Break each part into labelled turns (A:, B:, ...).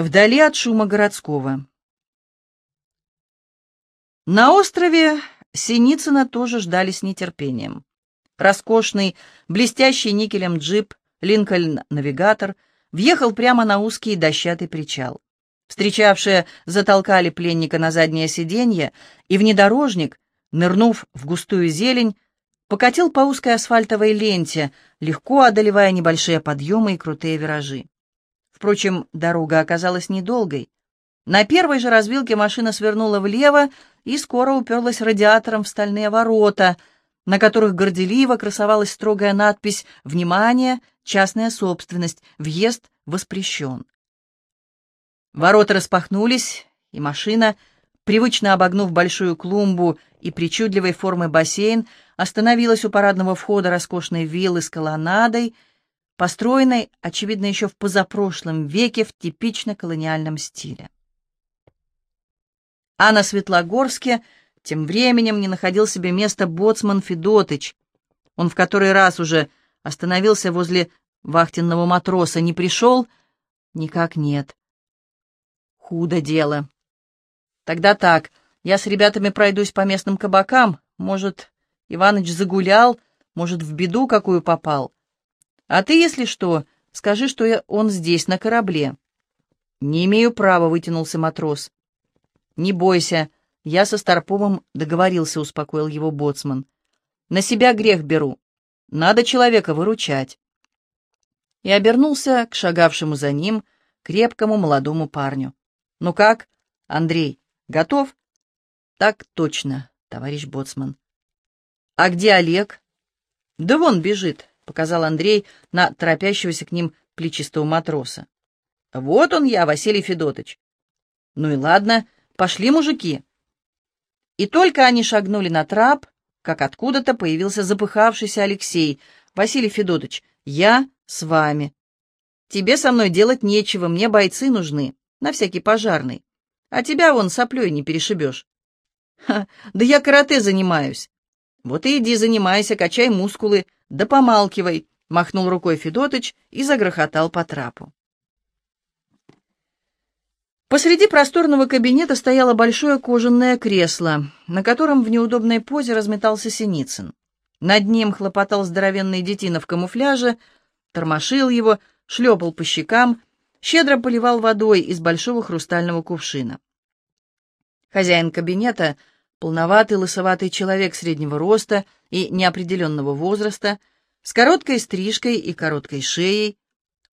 A: Вдали от шума городского. На острове Синицына тоже ждали с нетерпением. Роскошный, блестящий никелем джип «Линкольн-навигатор» въехал прямо на узкий дощатый причал. Встречавшие затолкали пленника на заднее сиденье, и внедорожник, нырнув в густую зелень, покатил по узкой асфальтовой ленте, легко одолевая небольшие подъемы и крутые виражи. Впрочем, дорога оказалась недолгой. На первой же развилке машина свернула влево и скоро уперлась радиатором в стальные ворота, на которых горделиво красовалась строгая надпись «Внимание! Частная собственность! Въезд воспрещен!». Ворота распахнулись, и машина, привычно обогнув большую клумбу и причудливой формы бассейн, остановилась у парадного входа роскошной виллы с колоннадой — построенной, очевидно, еще в позапрошлом веке в типично колониальном стиле. А на Светлогорске тем временем не находил себе места боцман Федотыч. Он в который раз уже остановился возле вахтенного матроса. Не пришел? Никак нет. Худо дело. Тогда так, я с ребятами пройдусь по местным кабакам. Может, Иваныч загулял, может, в беду какую попал. А ты, если что, скажи, что я, он здесь, на корабле». «Не имею права», — вытянулся матрос. «Не бойся, я со Старповым договорился», — успокоил его боцман. «На себя грех беру. Надо человека выручать». И обернулся к шагавшему за ним крепкому молодому парню. «Ну как, Андрей, готов?» «Так точно, товарищ боцман». «А где Олег?» «Да вон бежит, показал Андрей на торопящегося к ним плечистого матроса. «Вот он я, Василий Федотович». «Ну и ладно, пошли, мужики». И только они шагнули на трап, как откуда-то появился запыхавшийся Алексей. «Василий Федотович, я с вами. Тебе со мной делать нечего, мне бойцы нужны, на всякий пожарный. А тебя вон соплей не перешибешь». «Ха, да я карате занимаюсь». «Вот и иди занимайся, качай мускулы, «Да помалкивай!» — махнул рукой Федотыч и загрохотал по трапу. Посреди просторного кабинета стояло большое кожаное кресло, на котором в неудобной позе разметался Синицын. Над ним хлопотал здоровенный детина в камуфляже, тормошил его, шлепал по щекам, щедро поливал водой из большого хрустального кувшина. Хозяин кабинета — полноватый лысоватый человек среднего роста и неопределенного возраста, с короткой стрижкой и короткой шеей,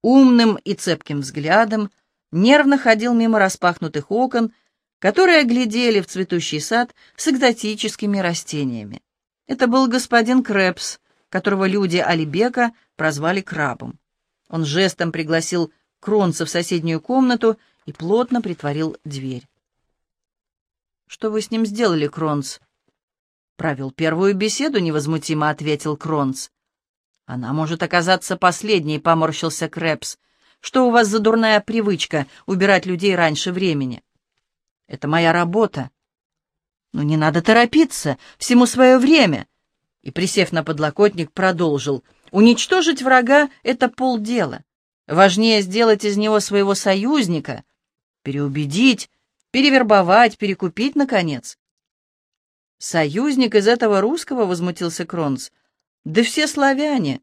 A: умным и цепким взглядом, нервно ходил мимо распахнутых окон, которые глядели в цветущий сад с экзотическими растениями. Это был господин Крэпс, которого люди Алибека прозвали крабом. Он жестом пригласил Кронца в соседнюю комнату и плотно притворил дверь. «Что вы с ним сделали, Кронц?» «Провел первую беседу», — невозмутимо ответил Кронц. «Она может оказаться последней», — поморщился Крэпс. «Что у вас за дурная привычка убирать людей раньше времени?» «Это моя работа». «Ну не надо торопиться, всему свое время». И, присев на подлокотник, продолжил. «Уничтожить врага — это полдела. Важнее сделать из него своего союзника, переубедить, Перевербовать, перекупить, наконец. «Союзник из этого русского?» — возмутился Кронц. «Да все славяне!»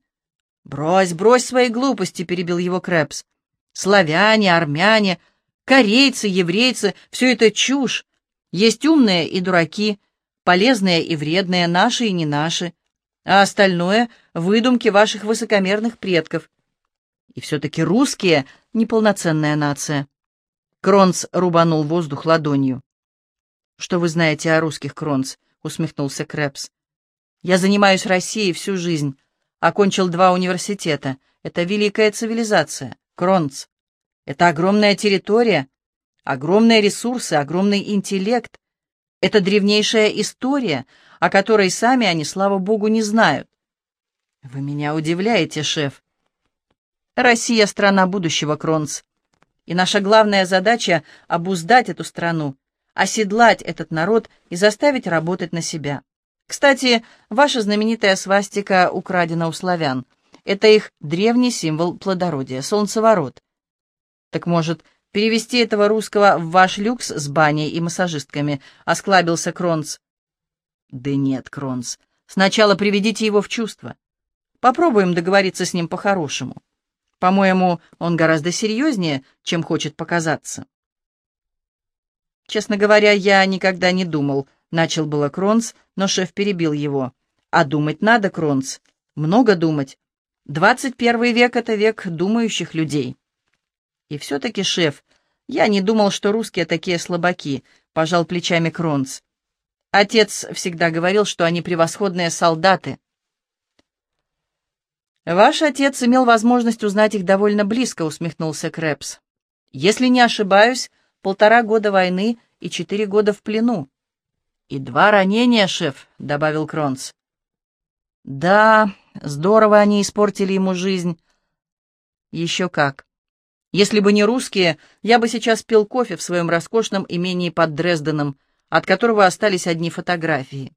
A: «Брось, брось свои глупости!» — перебил его Крэпс. «Славяне, армяне, корейцы, еврейцы — все это чушь. Есть умные и дураки, полезные и вредные, наши и не наши, а остальное — выдумки ваших высокомерных предков. И все-таки русские — неполноценная нация. Кронц рубанул воздух ладонью. «Что вы знаете о русских, Кронц?» — усмехнулся Крэпс. «Я занимаюсь Россией всю жизнь. Окончил два университета. Это великая цивилизация. Кронц. Это огромная территория, огромные ресурсы, огромный интеллект. Это древнейшая история, о которой сами они, слава богу, не знают. Вы меня удивляете, шеф. Россия — страна будущего, Кронц. И наша главная задача — обуздать эту страну, оседлать этот народ и заставить работать на себя. Кстати, ваша знаменитая свастика украдена у славян. Это их древний символ плодородия, солнцеворот. Так может, перевести этого русского в ваш люкс с баней и массажистками», — осклабился Кронц. «Да нет, Кронц, сначала приведите его в чувство. Попробуем договориться с ним по-хорошему. По-моему, он гораздо серьезнее, чем хочет показаться». «Честно говоря, я никогда не думал», — начал было Кронц, но шеф перебил его. «А думать надо, Кронц. Много думать. Двадцать первый век — это век думающих людей». «И все-таки, шеф, я не думал, что русские такие слабаки», — пожал плечами Кронц. «Отец всегда говорил, что они превосходные солдаты». «Ваш отец имел возможность узнать их довольно близко», — усмехнулся Крэпс. «Если не ошибаюсь, полтора года войны и четыре года в плену. «И два ранения, шеф», — добавил Кронц. «Да, здорово они испортили ему жизнь». «Еще как. Если бы не русские, я бы сейчас пил кофе в своем роскошном имении под Дрезденом, от которого остались одни фотографии».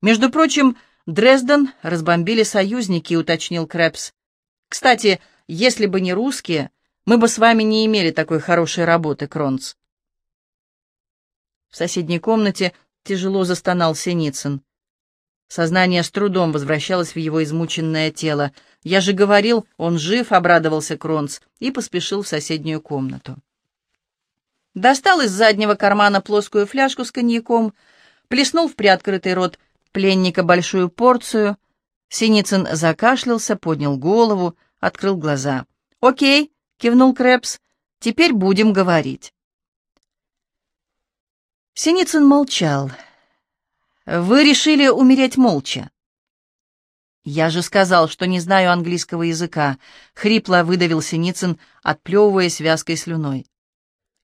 A: «Между прочим, Дрезден разбомбили союзники», — уточнил Крэпс. «Кстати, если бы не русские, мы бы с вами не имели такой хорошей работы, Кронц. В соседней комнате тяжело застонал Синицын. Сознание с трудом возвращалось в его измученное тело. «Я же говорил, он жив», — обрадовался Кронц и поспешил в соседнюю комнату. Достал из заднего кармана плоскую фляжку с коньяком, плеснул в приоткрытый рот пленника большую порцию. Синицын закашлялся, поднял голову, открыл глаза. «Окей», кивнул Крэпс. «Теперь будем говорить». Синицын молчал. «Вы решили умереть молча?» «Я же сказал, что не знаю английского языка», — хрипло выдавил Синицын, отплевываясь вязкой слюной.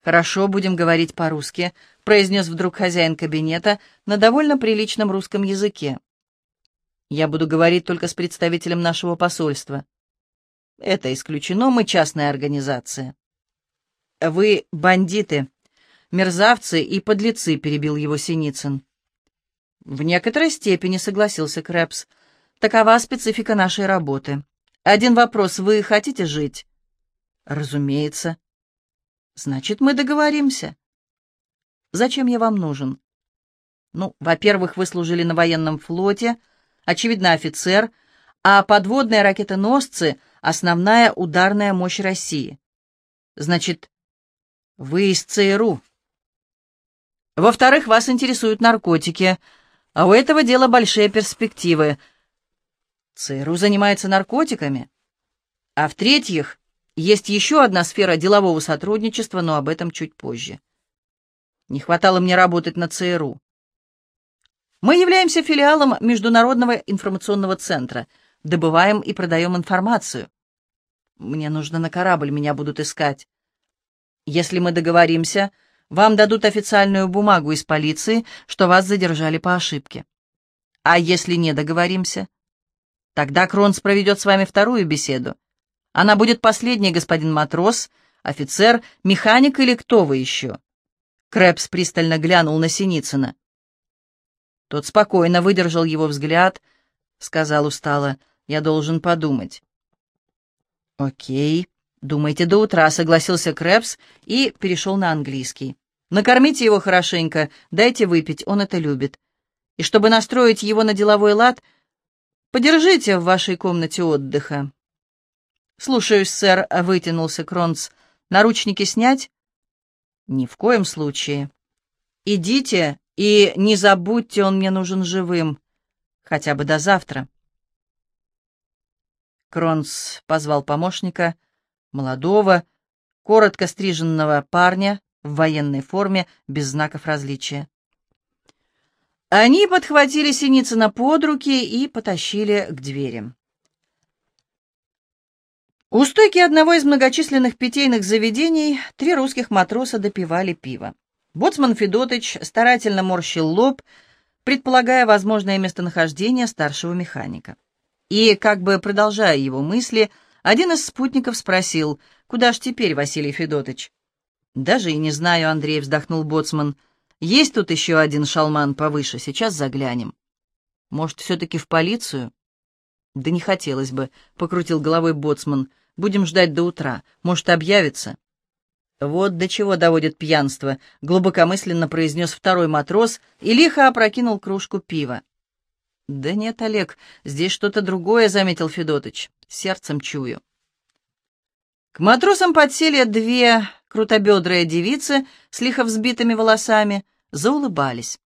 A: «Хорошо, будем говорить по-русски», — произнес вдруг хозяин кабинета на довольно приличном русском языке. «Я буду говорить только с представителем нашего посольства». Это исключено, мы частная организация. Вы бандиты, мерзавцы и подлецы, перебил его Синицын. В некоторой степени согласился Крэпс. Такова специфика нашей работы. Один вопрос, вы хотите жить? Разумеется. Значит, мы договоримся. Зачем я вам нужен? Ну, во-первых, вы служили на военном флоте, очевидно, офицер, а подводные ракетоносцы основная ударная мощь России. Значит, вы из ЦРУ. Во-вторых, вас интересуют наркотики, а у этого дела большие перспективы. ЦРУ занимается наркотиками. А в-третьих, есть еще одна сфера делового сотрудничества, но об этом чуть позже. Не хватало мне работать на ЦРУ. Мы являемся филиалом Международного информационного центра — добываем и продаем информацию. Мне нужно на корабль, меня будут искать. Если мы договоримся, вам дадут официальную бумагу из полиции, что вас задержали по ошибке. А если не договоримся? Тогда Кронс проведет с вами вторую беседу. Она будет последней, господин матрос, офицер, механик или кто вы еще?» Крэпс пристально глянул на Синицына. Тот спокойно выдержал его взгляд, сказал устало, я должен подумать. Окей. Думайте до утра, согласился Крэпс и перешел на английский. Накормите его хорошенько, дайте выпить, он это любит. И чтобы настроить его на деловой лад, подержите в вашей комнате отдыха. «Слушаюсь, сэр», — вытянулся Кронц. «Наручники снять?» «Ни в коем случае. Идите и не забудьте, он мне нужен живым. Хотя бы до завтра». Кронс позвал помощника, молодого, коротко стриженного парня в военной форме без знаков различия. Они подхватили Синицына под руки и потащили к двери. У стойки одного из многочисленных питейных заведений три русских матроса допивали пиво. Боцман Федотыч старательно морщил лоб, предполагая возможное местонахождение старшего механика. И, как бы продолжая его мысли, один из спутников спросил, «Куда ж теперь, Василий Федотович?» «Даже и не знаю», — Андрей вздохнул боцман. «Есть тут еще один шалман повыше, сейчас заглянем». «Может, все-таки в полицию?» «Да не хотелось бы», — покрутил головой боцман. «Будем ждать до утра. Может, объявится». «Вот до чего доводит пьянство», — глубокомысленно произнес второй матрос и лихо опрокинул кружку пива. «Да нет, Олег, здесь что-то другое», — заметил Федотыч. «Сердцем чую». К матросам подсели две крутобедрые девицы с лихо взбитыми волосами, заулыбались.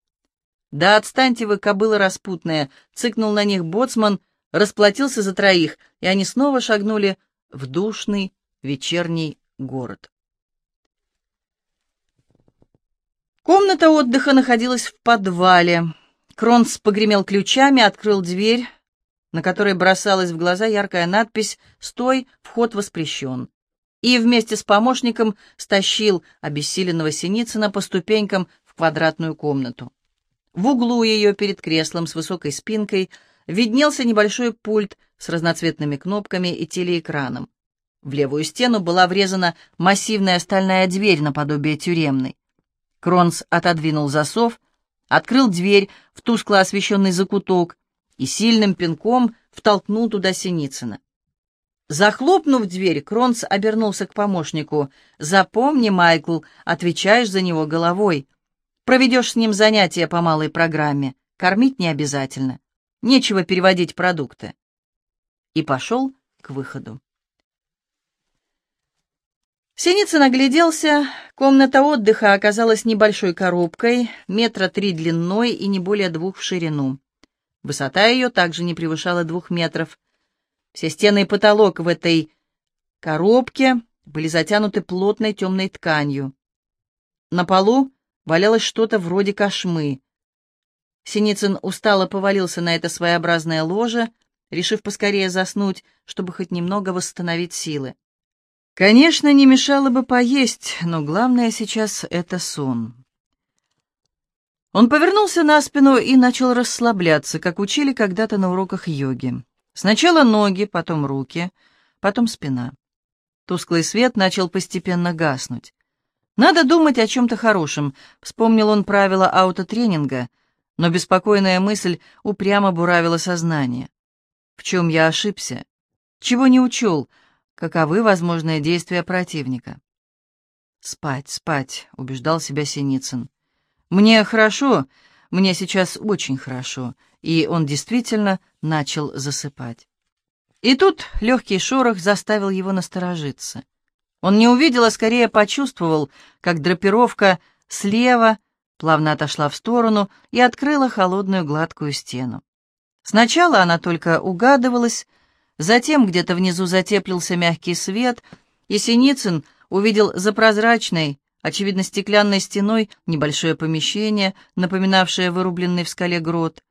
A: «Да отстаньте вы, кобылы распутные!» — цыкнул на них боцман, расплатился за троих, и они снова шагнули в душный вечерний город. Комната отдыха находилась в подвале. Кронс погремел ключами, открыл дверь, на которой бросалась в глаза яркая надпись «Стой, вход воспрещен», и вместе с помощником стащил обессиленного Синицына по ступенькам в квадратную комнату. В углу ее перед креслом с высокой спинкой виднелся небольшой пульт с разноцветными кнопками и телеэкраном. В левую стену была врезана массивная стальная дверь наподобие тюремной. Кронс отодвинул засов, открыл дверь в тускло освещенный закуток и сильным пинком втолкнул туда Синицына. Захлопнув дверь, Кронс обернулся к помощнику. «Запомни, Майкл, отвечаешь за него головой. Проведешь с ним занятия по малой программе. Кормить не обязательно. Нечего переводить продукты». И пошел к выходу. Синицын огляделся. Комната отдыха оказалась небольшой коробкой, метра три длиной и не более двух в ширину. Высота ее также не превышала двух метров. Все стены и потолок в этой коробке были затянуты плотной темной тканью. На полу валялось что-то вроде кошмы. Синицын устало повалился на это своеобразное ложе, решив поскорее заснуть, чтобы хоть немного восстановить силы. Конечно, не мешало бы поесть, но главное сейчас — это сон. Он повернулся на спину и начал расслабляться, как учили когда-то на уроках йоги. Сначала ноги, потом руки, потом спина. Тусклый свет начал постепенно гаснуть. Надо думать о чем-то хорошем, вспомнил он правила аутотренинга, но беспокойная мысль упрямо буравила сознание. В чем я ошибся? Чего не учел? каковы возможные действия противника. «Спать, спать», — убеждал себя Синицын. «Мне хорошо, мне сейчас очень хорошо», и он действительно начал засыпать. И тут легкий шорох заставил его насторожиться. Он не увидел, а скорее почувствовал, как драпировка слева плавно отошла в сторону и открыла холодную гладкую стену. Сначала она только угадывалась, Затем где-то внизу затеплился мягкий свет, и Синицын увидел за прозрачной, очевидно стеклянной стеной, небольшое помещение, напоминавшее вырубленный в скале грот.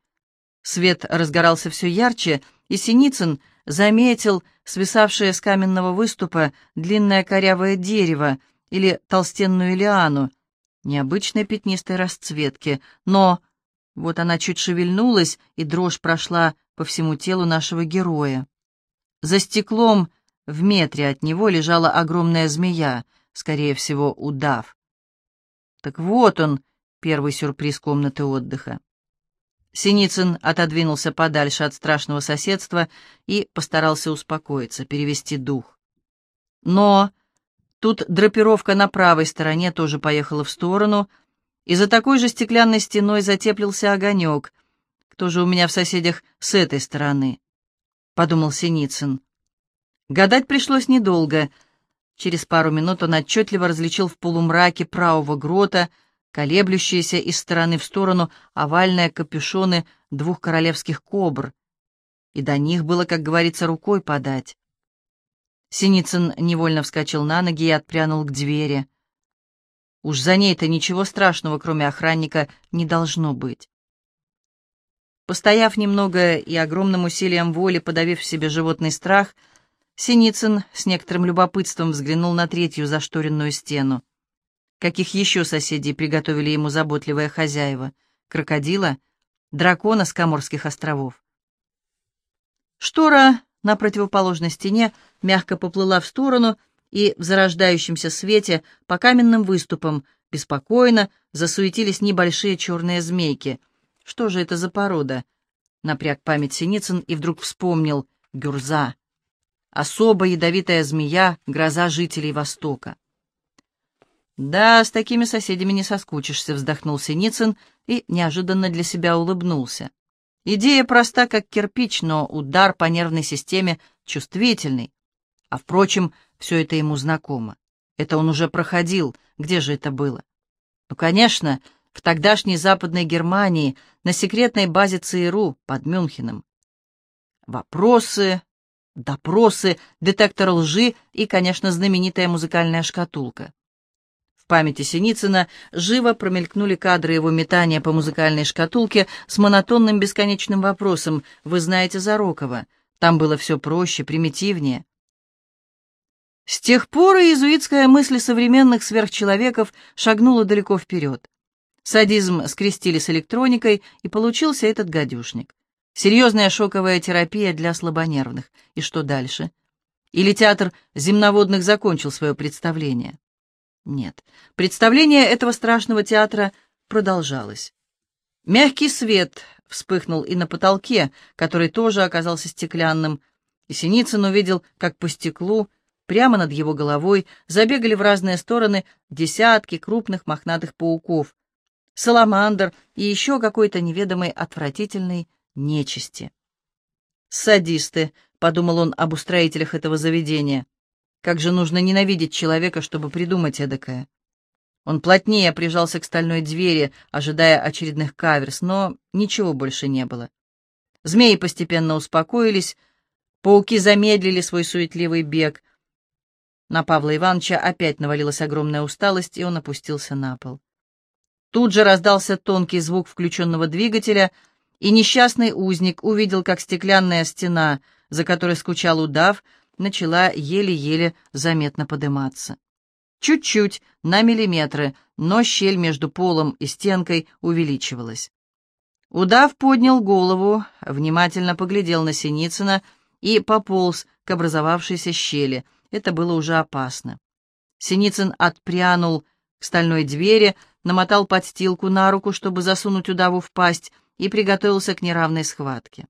A: Свет разгорался все ярче, и Синицын заметил свисавшее с каменного выступа длинное корявое дерево или толстенную лиану, необычной пятнистой расцветки, но вот она чуть шевельнулась, и дрожь прошла по всему телу нашего героя. За стеклом в метре от него лежала огромная змея, скорее всего, удав. Так вот он, первый сюрприз комнаты отдыха. Синицын отодвинулся подальше от страшного соседства и постарался успокоиться, перевести дух. Но тут драпировка на правой стороне тоже поехала в сторону, и за такой же стеклянной стеной затеплился огонек. Кто же у меня в соседях с этой стороны? подумал Синицын. Гадать пришлось недолго. Через пару минут он отчетливо различил в полумраке правого грота колеблющиеся из стороны в сторону овальные капюшоны двух королевских кобр, и до них было, как говорится, рукой подать. Синицын невольно вскочил на ноги и отпрянул к двери. Уж за ней-то ничего страшного, кроме охранника, не должно быть. Постояв немного и огромным усилием воли, подавив в себе животный страх, Синицын с некоторым любопытством взглянул на третью зашторенную стену. Каких еще соседей приготовили ему заботливые хозяева? Крокодила? Дракона с Каморских островов? Штора на противоположной стене мягко поплыла в сторону, и в зарождающемся свете по каменным выступам беспокойно засуетились небольшие черные змейки — что же это за порода? Напряг память Синицын и вдруг вспомнил Гюрза. Особо ядовитая змея, гроза жителей Востока. «Да, с такими соседями не соскучишься», — вздохнул Синицын и неожиданно для себя улыбнулся. Идея проста, как кирпич, но удар по нервной системе чувствительный. А, впрочем, все это ему знакомо. Это он уже проходил. Где же это было? Ну, конечно, в тогдашней Западной Германии, на секретной базе ЦРУ под Мюнхеном. Вопросы, допросы, детектор лжи и, конечно, знаменитая музыкальная шкатулка памяти Синицына живо промелькнули кадры его метания по музыкальной шкатулке с монотонным бесконечным вопросом «Вы знаете Зарокова?» Там было все проще, примитивнее. С тех пор иезуитская мысль современных сверхчеловеков шагнула далеко вперед. Садизм скрестили с электроникой, и получился этот гадюшник. Серьезная шоковая терапия для слабонервных. И что дальше? Или театр земноводных закончил свое представление? Нет, представление этого страшного театра продолжалось. Мягкий свет вспыхнул и на потолке, который тоже оказался стеклянным, и Синицын увидел, как по стеклу, прямо над его головой, забегали в разные стороны десятки крупных мохнатых пауков, саламандр и еще какой-то неведомой отвратительной нечисти. «Садисты», — подумал он об устроителях этого заведения, — как же нужно ненавидеть человека, чтобы придумать эдакое. Он плотнее прижался к стальной двери, ожидая очередных каверс, но ничего больше не было. Змеи постепенно успокоились, пауки замедлили свой суетливый бег. На Павла Ивановича опять навалилась огромная усталость, и он опустился на пол. Тут же раздался тонкий звук включенного двигателя, и несчастный узник увидел, как стеклянная стена, за которой скучал удав, начала еле-еле заметно подниматься. Чуть-чуть, на миллиметры, но щель между полом и стенкой увеличивалась. Удав поднял голову, внимательно поглядел на Синицына и пополз к образовавшейся щели. Это было уже опасно. Синицын отпрянул к стальной двери, намотал подстилку на руку, чтобы засунуть удаву в пасть, и приготовился к неравной схватке.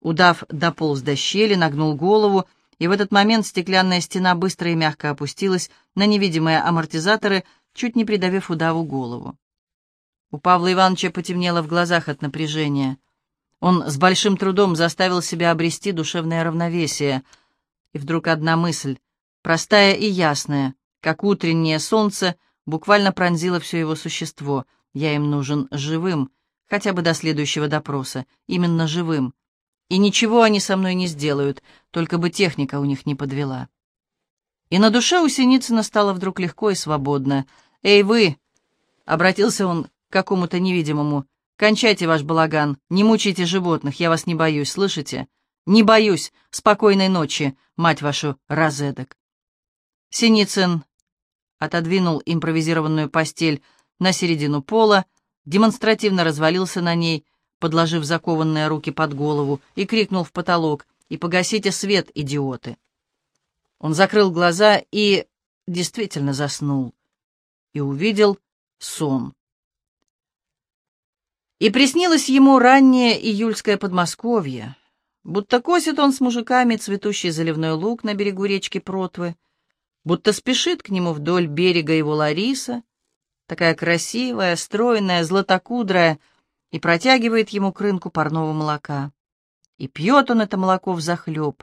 A: Удав дополз до щели, нагнул голову, и в этот момент стеклянная стена быстро и мягко опустилась на невидимые амортизаторы, чуть не придавив удаву голову. У Павла Ивановича потемнело в глазах от напряжения. Он с большим трудом заставил себя обрести душевное равновесие. И вдруг одна мысль, простая и ясная, как утреннее солнце, буквально пронзила все его существо. Я им нужен живым, хотя бы до следующего допроса, именно живым. И ничего они со мной не сделают, только бы техника у них не подвела. И на душе у Синицына стало вдруг легко и свободно. «Эй, вы!» — обратился он к какому-то невидимому. «Кончайте ваш балаган, не мучайте животных, я вас не боюсь, слышите? Не боюсь! Спокойной ночи, мать вашу, розеток!» Синицын отодвинул импровизированную постель на середину пола, демонстративно развалился на ней — подложив закованные руки под голову, и крикнул в потолок «И погасите свет, идиоты!». Он закрыл глаза и действительно заснул. И увидел сон. И приснилось ему раннее июльское Подмосковье, будто косит он с мужиками цветущий заливной луг на берегу речки Протвы, будто спешит к нему вдоль берега его Лариса, такая красивая, стройная, златокудрая, и протягивает ему к рынку парного молока. И пьет он это молоко в захлеб.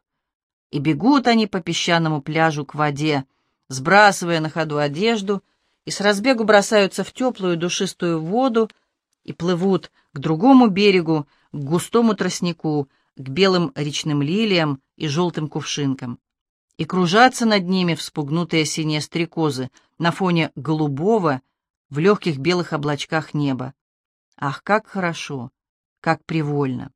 A: И бегут они по песчаному пляжу к воде, сбрасывая на ходу одежду, и с разбегу бросаются в теплую душистую воду и плывут к другому берегу, к густому тростнику, к белым речным лилиям и желтым кувшинкам. И кружатся над ними вспугнутые синие стрекозы на фоне голубого в легких белых облачках неба. Ах, как хорошо, как привольно!